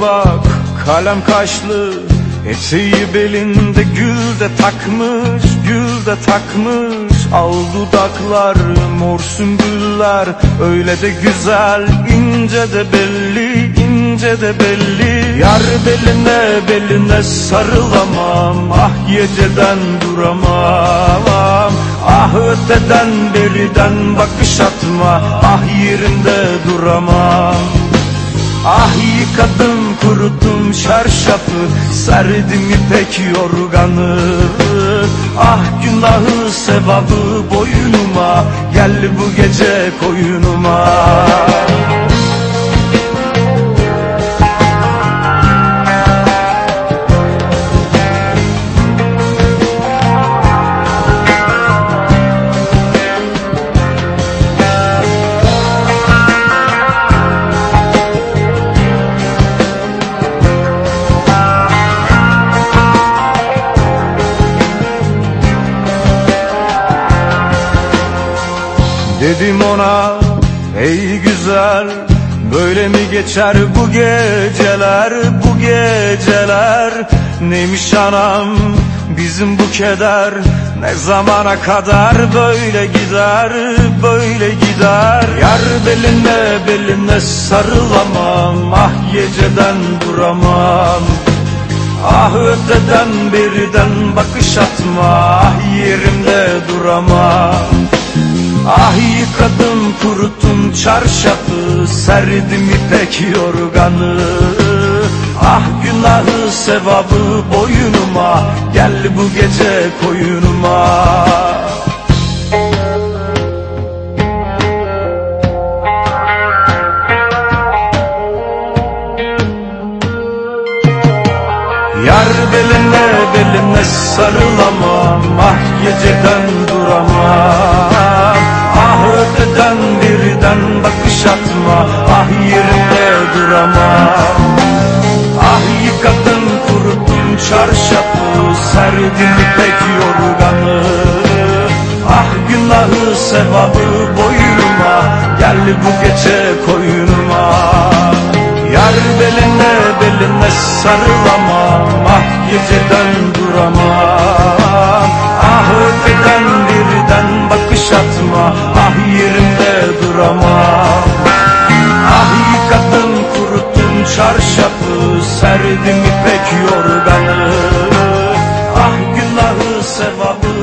bak kalem kaşlı Eteği belinde gül de takmış Gül de takmış. Al dudaklar mor sümbüller Öyle de güzel ince de belli ince de belli. Yar beline beline sarılamam Ah geceden duramam. Ah öteden beriden bakış atma Ah yerinde duramam. Ah yıkadım kuruttum çarşafı Serdim ipek yorganı. Ah günahı sevabı boynuma Gel bu gece koyunuma Dedim ona ey güzel Böyle mi geçer bu geceler bu geceler? Neymiş anam bizim bu keder Ne zamana kadar böyle gider böyle gider? Yar beline beline sarılamam Ah geceden duramam. Ah öteden birden bakış atma Ah yerimde duramam Ah yıkadım kuruttum çarşafı Serdim ipek yorganı. Ah günahı sevabı boynuma Gel bu gece koyunuma. Yar beline beline sarılamam Ah geceden duramam çarşafı Serdim ipek yorganı. Ah günahı sevabı boynuma Gel bu gece koyunuma Yar beline beline sarılamam Ah geceden duramam çarşafı serdim ipek yorganı. Ah günahı sevabı